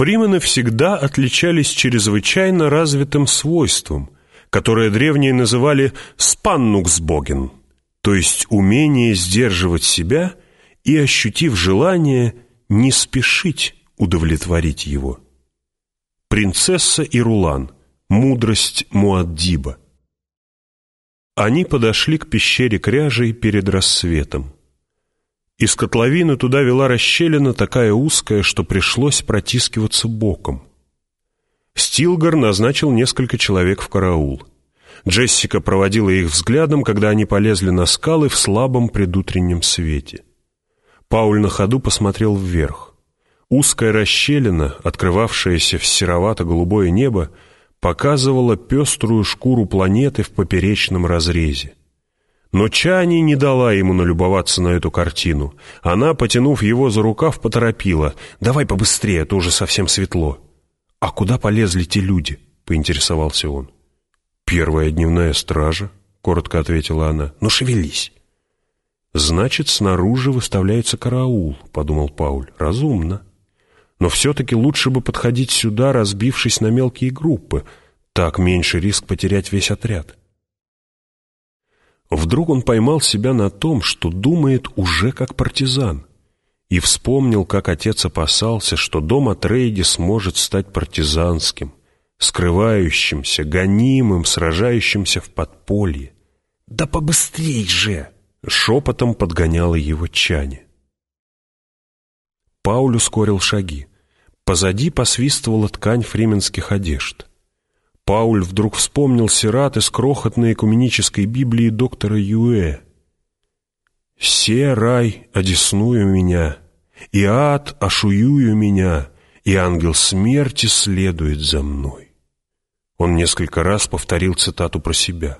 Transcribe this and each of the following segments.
Фримены всегда отличались чрезвычайно развитым свойством, которое древние называли «спаннуксбоген», то есть умение сдерживать себя и, ощутив желание, не спешить удовлетворить его. Принцесса и Рулан. Мудрость Муаддиба. Они подошли к пещере кряжей перед рассветом. Из котловины туда вела расщелина такая узкая, что пришлось протискиваться боком. Стилгар назначил несколько человек в караул. Джессика проводила их взглядом, когда они полезли на скалы в слабом предутреннем свете. Пауль на ходу посмотрел вверх. Узкая расщелина, открывавшаяся в серовато-голубое небо, показывала пеструю шкуру планеты в поперечном разрезе. Но Чани не дала ему налюбоваться на эту картину. Она, потянув его за рукав, поторопила. «Давай побыстрее, это уже совсем светло». «А куда полезли те люди?» — поинтересовался он. «Первая дневная стража», — коротко ответила она. «Ну, шевелись». «Значит, снаружи выставляется караул», — подумал Пауль. «Разумно. Но все-таки лучше бы подходить сюда, разбившись на мелкие группы. Так меньше риск потерять весь отряд». Вдруг он поймал себя на том, что думает уже как партизан, и вспомнил, как отец опасался, что дом Атрейди сможет стать партизанским, скрывающимся, гонимым, сражающимся в подполье. «Да побыстрей же!» — шепотом подгоняла его Чане. Пауль ускорил шаги. Позади посвистывала ткань фрименских одежд. Пауль вдруг вспомнил сират из крохотной экуменической Библии доктора Юэ. «Се рай одесную меня, и ад ошуюю меня, и ангел смерти следует за мной». Он несколько раз повторил цитату про себя.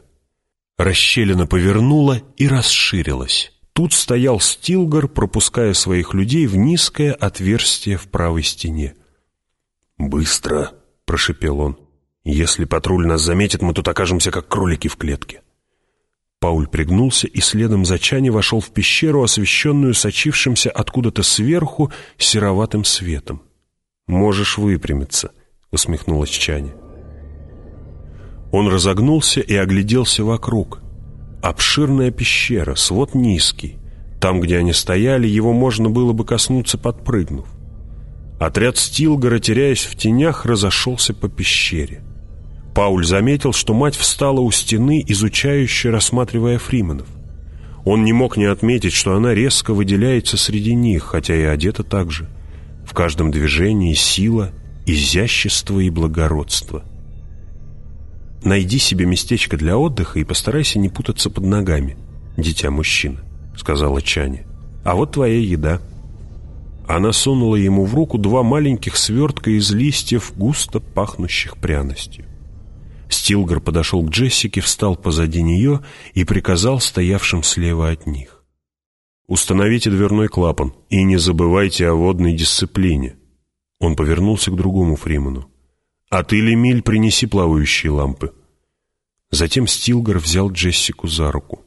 Расщелина повернула и расширилась. Тут стоял Стилгар, пропуская своих людей в низкое отверстие в правой стене. «Быстро!» — прошепел он. Если патруль нас заметит, мы тут окажемся как кролики в клетке. Пауль пригнулся и следом за Чани вошел в пещеру, освещенную сочившимся откуда-то сверху сероватым светом. «Можешь выпрямиться», — усмехнулась Чани. Он разогнулся и огляделся вокруг. Обширная пещера, свод низкий. Там, где они стояли, его можно было бы коснуться, подпрыгнув. Отряд Стилгора, теряясь в тенях, разошелся по пещере. Пауль заметил, что мать встала у стены, изучающе рассматривая Фриманов. Он не мог не отметить, что она резко выделяется среди них, хотя и одета так же. В каждом движении сила, изящество и благородство. «Найди себе местечко для отдыха и постарайся не путаться под ногами, дитя-мужчина», — сказала Чаня. «А вот твоя еда». Она сунула ему в руку два маленьких свертка из листьев, густо пахнущих пряностью. Стилгар подошел к Джессике, встал позади нее и приказал стоявшим слева от них. «Установите дверной клапан и не забывайте о водной дисциплине». Он повернулся к другому Фриману. «А ты, Лемиль, принеси плавающие лампы». Затем Стилгар взял Джессику за руку.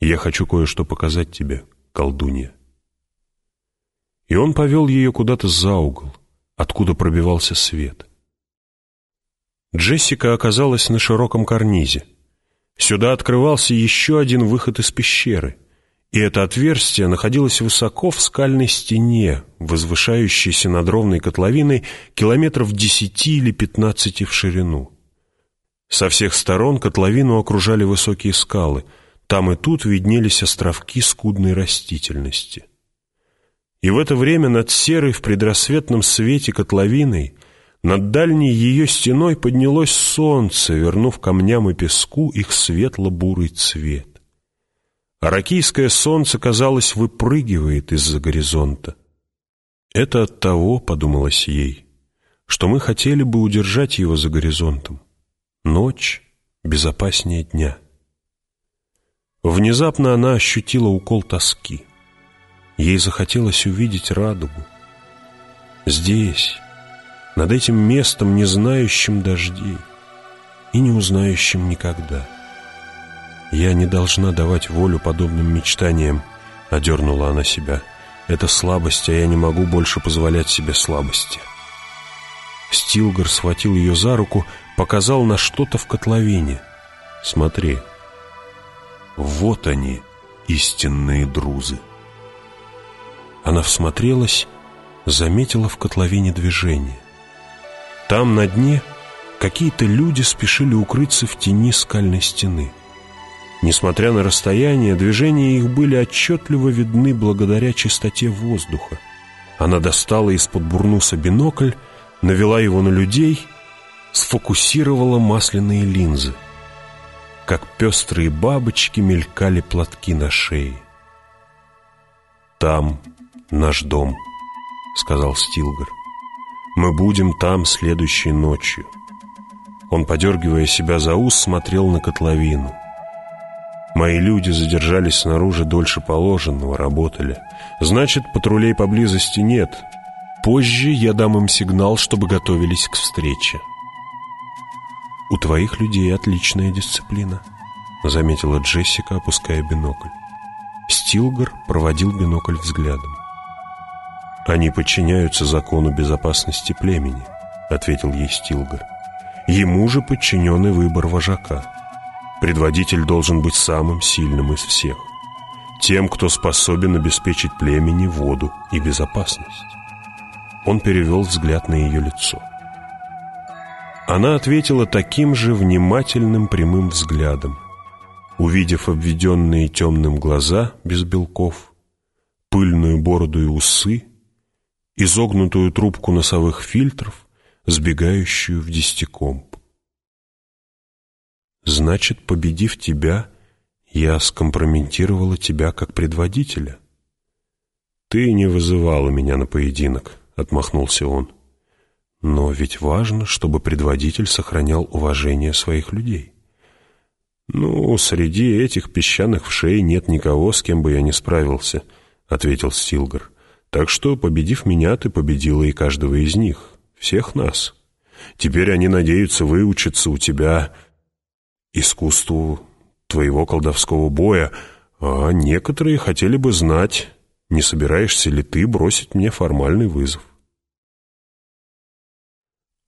«Я хочу кое-что показать тебе, колдунья». И он повел ее куда-то за угол, откуда пробивался свет. Джессика оказалась на широком карнизе. Сюда открывался еще один выход из пещеры, и это отверстие находилось высоко в скальной стене, возвышающейся над ровной котловиной километров десяти или пятнадцати в ширину. Со всех сторон котловину окружали высокие скалы, там и тут виднелись островки скудной растительности. И в это время над серой в предрассветном свете котловиной над дальней ее стеной поднялось солнце, вернув камням и песку их светло-бурый цвет. Аракийское солнце, казалось, выпрыгивает из-за горизонта. «Это от того, — подумалось ей, — что мы хотели бы удержать его за горизонтом. Ночь безопаснее дня». Внезапно она ощутила укол тоски. Ей захотелось увидеть радугу. Здесь, над этим местом, не знающим дождей и не узнающим никогда. «Я не должна давать волю подобным мечтаниям», — одернула она себя. «Это слабость, а я не могу больше позволять себе слабости». Стилгар схватил ее за руку, показал на что-то в котловине. «Смотри, вот они, истинные друзы». Она всмотрелась, заметила в котловине движение. Там на дне какие-то люди спешили укрыться в тени скальной стены. Несмотря на расстояние, движения их были отчетливо видны благодаря чистоте воздуха. Она достала из-под бурнуса бинокль, навела его на людей, сфокусировала масляные линзы. Как пестрые бабочки мелькали платки на шее. «Там наш дом», — сказал Стилгар. «Мы будем там следующей ночью». Он, подергивая себя за ус, смотрел на котловину. Мои люди задержались снаружи дольше положенного, работали. Значит, патрулей поблизости нет. Позже я дам им сигнал, чтобы готовились к встрече. «У твоих людей отличная дисциплина», — заметила Джессика, опуская бинокль. Стилгар проводил бинокль взглядом. «Они подчиняются закону безопасности племени», — ответил ей Стилгар. «Ему же подчинен и выбор вожака». Предводитель должен быть самым сильным из всех. Тем, кто способен обеспечить племени воду и безопасность. Он перевел взгляд на ее лицо. Она ответила таким же внимательным прямым взглядом. Увидев обведенные темным глаза без белков, пыльную бороду и усы, изогнутую трубку носовых фильтров, сбегающую в десятикомб. Значит, победив тебя, я скомпрометировала тебя как предводителя. Ты не вызывала меня на поединок, отмахнулся он. Но ведь важно, чтобы предводитель сохранял уважение своих людей. «Ну, среди этих песчаных вшей нет никого, с кем бы я не справился», — ответил Стилгар. «Так что, победив меня, ты победила и каждого из них, всех нас. Теперь они надеются выучиться у тебя искусству твоего колдовского боя, а некоторые хотели бы знать, не собираешься ли ты бросить мне формальный вызов.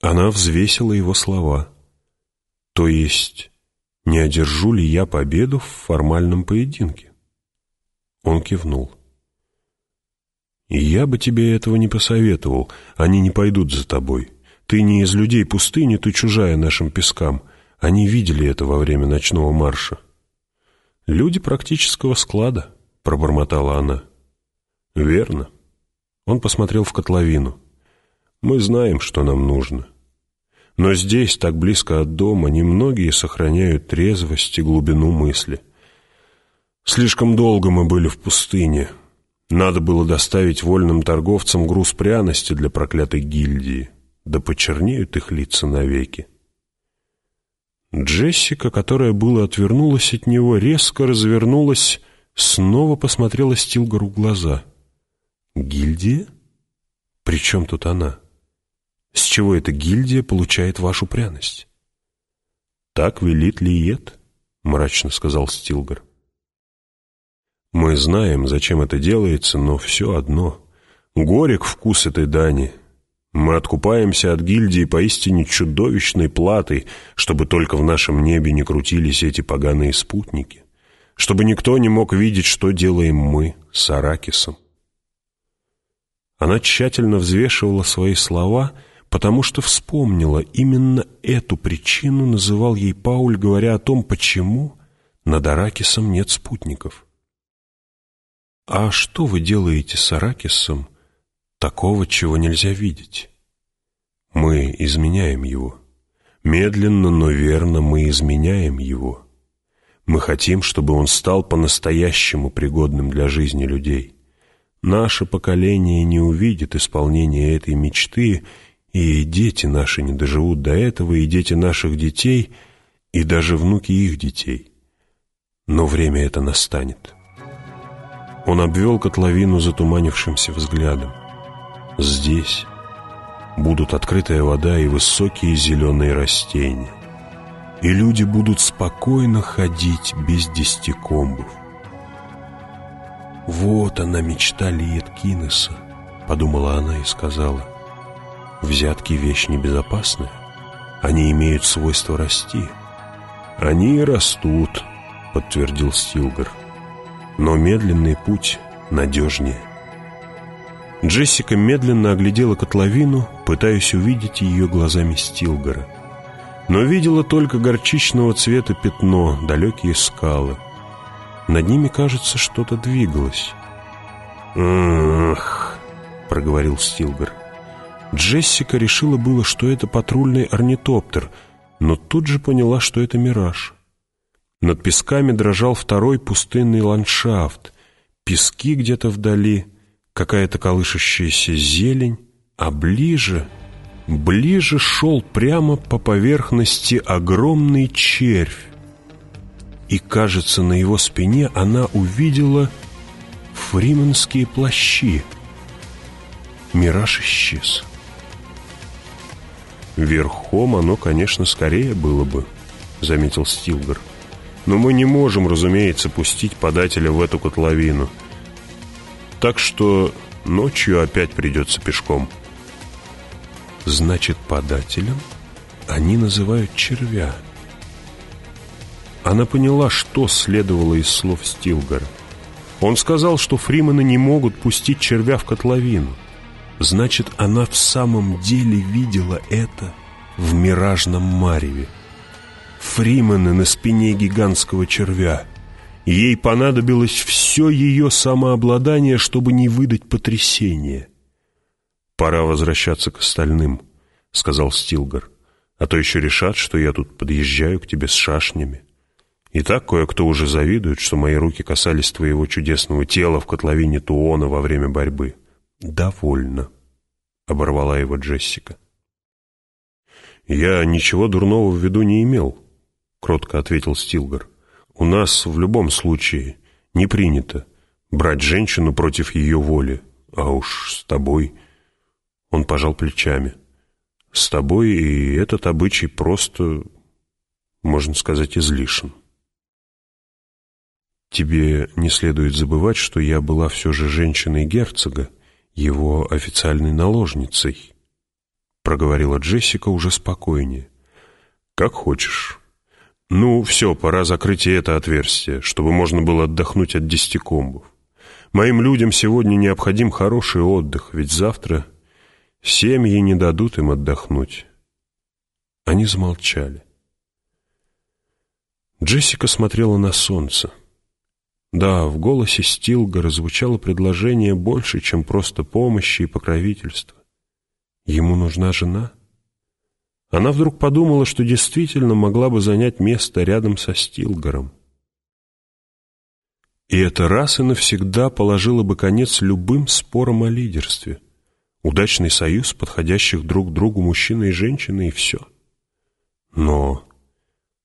Она взвесила его слова. То есть, не одержу ли я победу в формальном поединке? Он кивнул. Я бы тебе этого не посоветовал, они не пойдут за тобой. Ты не из людей пустыни, ты чужая нашим пескам — они видели это во время ночного марша. «Люди практического склада», — пробормотала она. «Верно». Он посмотрел в котловину. «Мы знаем, что нам нужно. Но здесь, так близко от дома, немногие сохраняют трезвость и глубину мысли. Слишком долго мы были в пустыне. Надо было доставить вольным торговцам груз пряности для проклятой гильдии. Да почернеют их лица навеки. Джессика, которая было отвернулась от него, резко развернулась, снова посмотрела Стилгару в глаза. «Гильдия? При чем тут она? С чего эта гильдия получает вашу пряность?» «Так велит Лиет», — мрачно сказал Стилгар. «Мы знаем, зачем это делается, но все одно. Горек вкус этой дани, мы откупаемся от гильдии поистине чудовищной платой, чтобы только в нашем небе не крутились эти поганые спутники, чтобы никто не мог видеть, что делаем мы с Аракисом. Она тщательно взвешивала свои слова, потому что вспомнила именно эту причину называл ей Пауль, говоря о том, почему над Аракисом нет спутников. «А что вы делаете с Аракисом?» такого, чего нельзя видеть. Мы изменяем его. Медленно, но верно мы изменяем его. Мы хотим, чтобы он стал по-настоящему пригодным для жизни людей. Наше поколение не увидит исполнения этой мечты, и дети наши не доживут до этого, и дети наших детей, и даже внуки их детей. Но время это настанет. Он обвел котловину затуманившимся взглядом. Здесь будут открытая вода и высокие зеленые растения. И люди будут спокойно ходить без десятикомбов. «Вот она, мечта Лиет Кинеса», — подумала она и сказала. Взятки — вещь небезопасная. Они имеют свойство расти. Они растут, подтвердил Стилгар. Но медленный путь надежнее. Джессика медленно оглядела котловину, пытаясь увидеть ее глазами Стилгара. Но видела только горчичного цвета пятно, далекие скалы. Над ними, кажется, что-то двигалось. «Ах!» — проговорил Стилгар. Джессика решила было, что это патрульный орнитоптер, но тут же поняла, что это мираж. Над песками дрожал второй пустынный ландшафт. Пески где-то вдали, какая-то колышащаяся зелень, а ближе, ближе шел прямо по поверхности огромный червь. И, кажется, на его спине она увидела фрименские плащи. Мираж исчез. «Верхом оно, конечно, скорее было бы», — заметил Стилгар. «Но мы не можем, разумеется, пустить подателя в эту котловину. Так что ночью опять придется пешком». «Значит, подателем они называют червя». Она поняла, что следовало из слов Стилгара. Он сказал, что фримены не могут пустить червя в котловину. Значит, она в самом деле видела это в миражном мареве. Фримены на спине гигантского червя. Ей понадобилось все ее самообладание, чтобы не выдать потрясение. «Пора возвращаться к остальным», — сказал Стилгар. «А то еще решат, что я тут подъезжаю к тебе с шашнями. И так кое-кто уже завидует, что мои руки касались твоего чудесного тела в котловине Туона во время борьбы». «Довольно», — оборвала его Джессика. «Я ничего дурного в виду не имел», — кротко ответил Стилгар. «У нас в любом случае не принято брать женщину против ее воли, а уж с тобой...» Он пожал плечами. «С тобой и этот обычай просто, можно сказать, излишен». «Тебе не следует забывать, что я была все же женщиной герцога, его официальной наложницей», — проговорила Джессика уже спокойнее. «Как хочешь. Ну, все, пора закрыть и это отверстие, чтобы можно было отдохнуть от десятикомбов. Моим людям сегодня необходим хороший отдых, ведь завтра семьи не дадут им отдохнуть». Они замолчали. Джессика смотрела на солнце. Да, в голосе Стилгара звучало предложение больше, чем просто помощи и покровительства. Ему нужна жена? Она вдруг подумала, что действительно могла бы занять место рядом со Стилгаром. И это раз и навсегда положило бы конец любым спорам о лидерстве. Удачный союз подходящих друг другу мужчины и женщины, и все. Но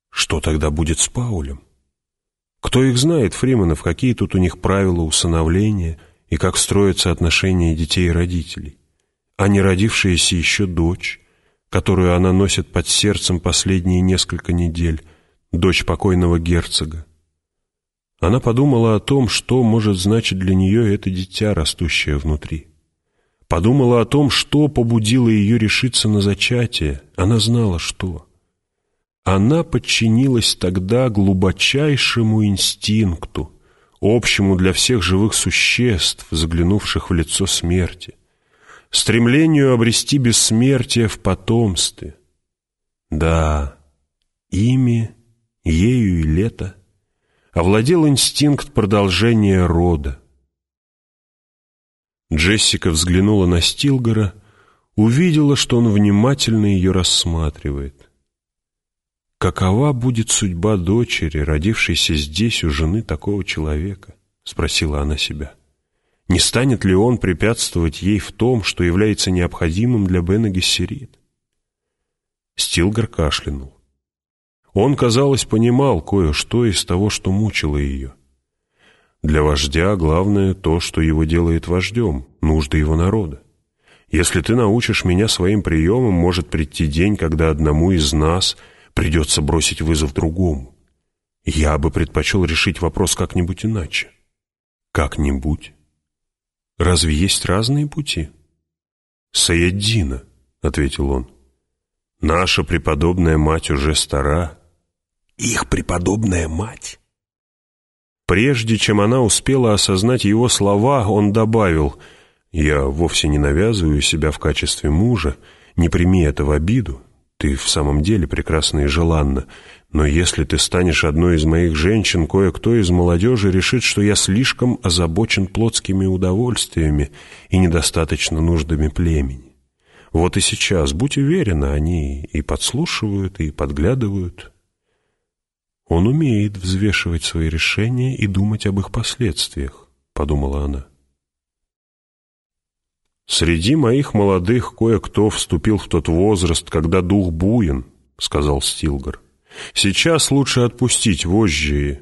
что тогда будет с Паулем? Кто их знает, Фриманов, какие тут у них правила усыновления и как строятся отношения детей и родителей? А не родившаяся еще дочь, которую она носит под сердцем последние несколько недель, дочь покойного герцога. Она подумала о том, что может значить для нее это дитя, растущее внутри. Подумала о том, что побудило ее решиться на зачатие. Она знала, что... Она подчинилась тогда глубочайшему инстинкту, общему для всех живых существ, заглянувших в лицо смерти, стремлению обрести бессмертие в потомстве. Да, ими, ею и лето овладел инстинкт продолжения рода. Джессика взглянула на Стилгора, увидела, что он внимательно ее рассматривает. «Какова будет судьба дочери, родившейся здесь у жены такого человека?» — спросила она себя. «Не станет ли он препятствовать ей в том, что является необходимым для Бена Гессерит?» Стилгар кашлянул. Он, казалось, понимал кое-что из того, что мучило ее. Для вождя главное то, что его делает вождем, нужды его народа. Если ты научишь меня своим приемам, может прийти день, когда одному из нас — придется бросить вызов другому. Я бы предпочел решить вопрос как-нибудь иначе. Как-нибудь? Разве есть разные пути? Саяддина, — ответил он. «Наша преподобная мать уже стара». «Их преподобная мать?» Прежде чем она успела осознать его слова, он добавил, «Я вовсе не навязываю себя в качестве мужа, не прими это в обиду, ты в самом деле прекрасна и желанна, но если ты станешь одной из моих женщин, кое-кто из молодежи решит, что я слишком озабочен плотскими удовольствиями и недостаточно нуждами племени. Вот и сейчас, будь уверена, они и подслушивают, и подглядывают. Он умеет взвешивать свои решения и думать об их последствиях, подумала она. Среди моих молодых кое-кто вступил в тот возраст, когда дух буен, сказал Стилгар. Сейчас лучше отпустить вожжи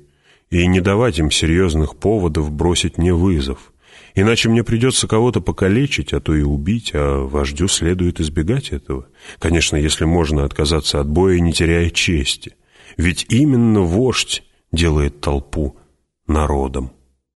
и не давать им серьезных поводов бросить мне вызов. Иначе мне придется кого-то покалечить, а то и убить, а вождю следует избегать этого. Конечно, если можно отказаться от боя, не теряя чести. Ведь именно вождь делает толпу народом.